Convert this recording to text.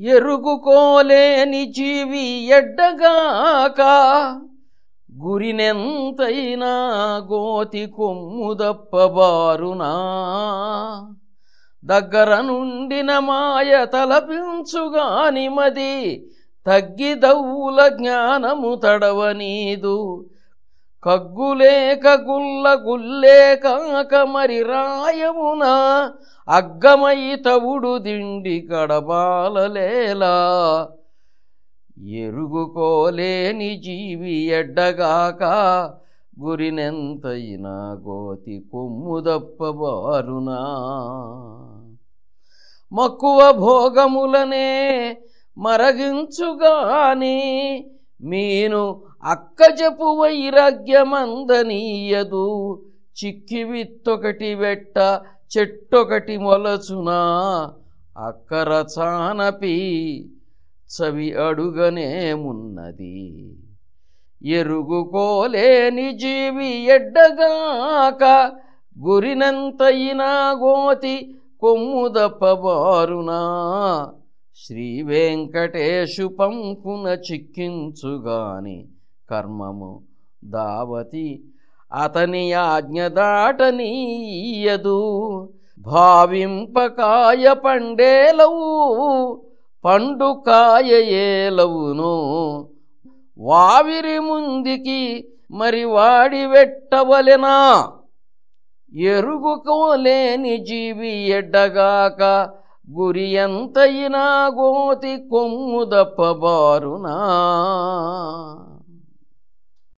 ఎరుగుకోలేని జీవి ఎడ్డగాక గురినెంతైనా గోతి కొమ్ముదప్పబారునా దగ్గర నుండిన మాయ తలపించుగాని మది తగ్గిదవుల జ్ఞానము తడవనీదు. కగ్గులేక గుల్ల గుల్లేకాక మరి రాయమునా అగ్గమై తవుడు దిండి కడబాలలేలా ఎరుగుకోలేని జీవి ఎడ్డగాక గురినెంతైనా గోతి కొమ్ముదప్పబారునా మక్కువ భోగములనే మరగించుగాని మీను అక్కజపు వైరాగ్యమందనీయదు చిక్కి విత్తొకటి వెట్ట చెట్టొకటి మొలచునా. అక్కరచానపి చవి అడుగనేమున్నది ఎరుగుకోలేని జీవి ఎడ్డగాక గురినంతయినా గోతి కొమ్ముదప్పబారునా శ్రీ వెంకటేశు పంకున చిక్కించుగాని కర్మము దావతి. అతని ఆజ్ఞ దాటనీయదు. భావింపకాయ పండేలవు పండుకాయ ఏలవును. వావిరి ముందికి మరి వాడి వెట్టవలెనా? ఎరుగుకోలేని జీవి ఎడ్డగాక గురి ఎంతయినా గోతి కొమ్ముదప్పబారునా